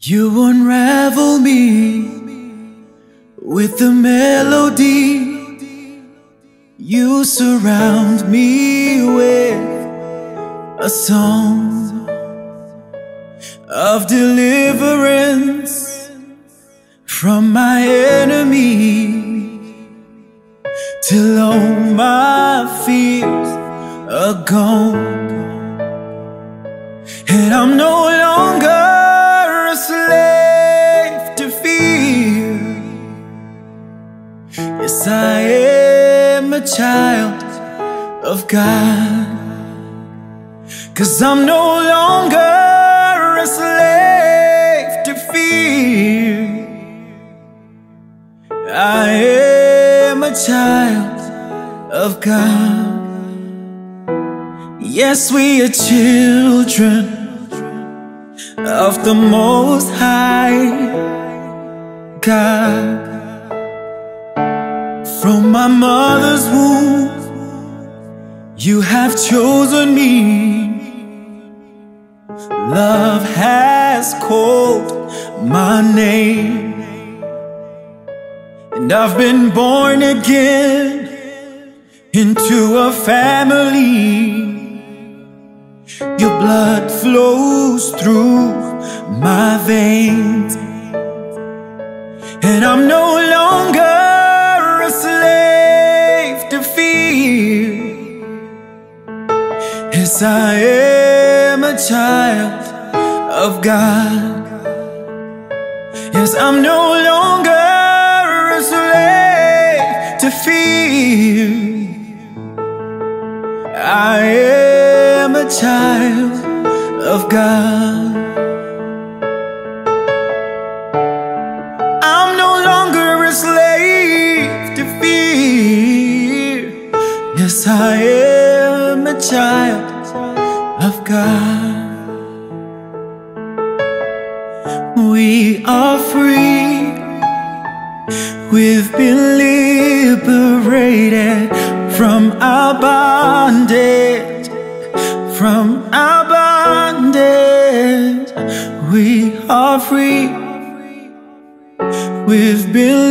You unravel me with the melody. You surround me with a song of deliverance from my enemy till all my fears are gone. And I'm no longer Yes, I am a child of God. Cause I'm no longer a slave to fear. I am a child of God. Yes, we are children of the Most High God. From my mother's womb, you have chosen me. Love has called my name, and I've been born again into a family. Your blood flows through my veins, and I'm no Yes, I am a child of God. Yes, I'm no longer a slave to fear. I am a child of God. I'm no longer a slave to fear. Yes, I am a child of God. We are free. We've been liberated from our bondage. From our bondage, we are free. We've been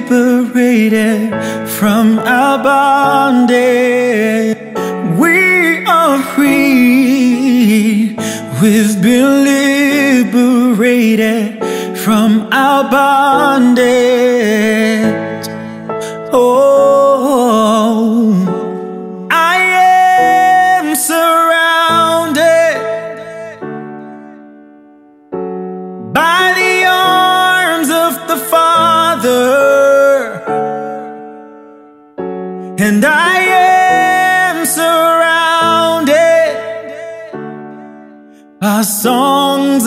liberated from our bondage. We are free. Been liberated from our bondage. Oh, I am surrounded by the arms of the Father, and I am by songs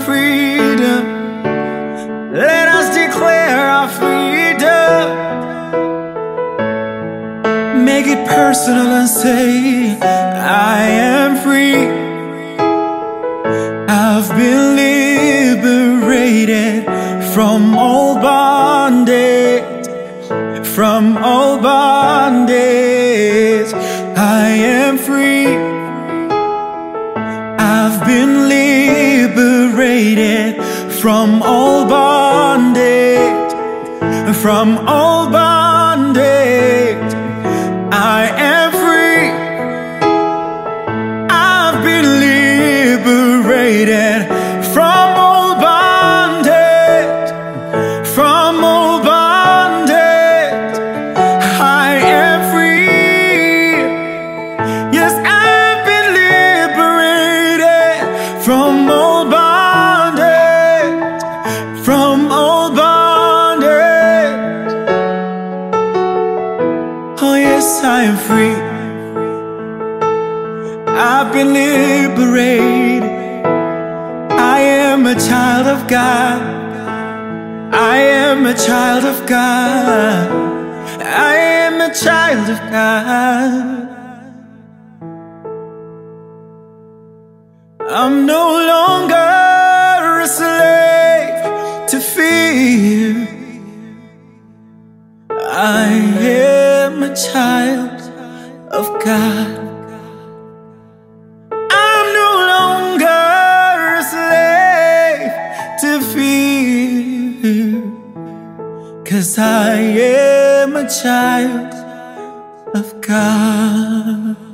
freedom. Let us declare our freedom. Make it personal and say, I am free. I've been liberated from all bondage, from all bondage. I am from all bondage, from all bondage. I am am free. I've been liberated. I am a child of God. I am a child of God. I am a child of God. I'm no longer a slave to fear. I am a child of God. I'm no longer a slave to fear. Cause I am a child of God.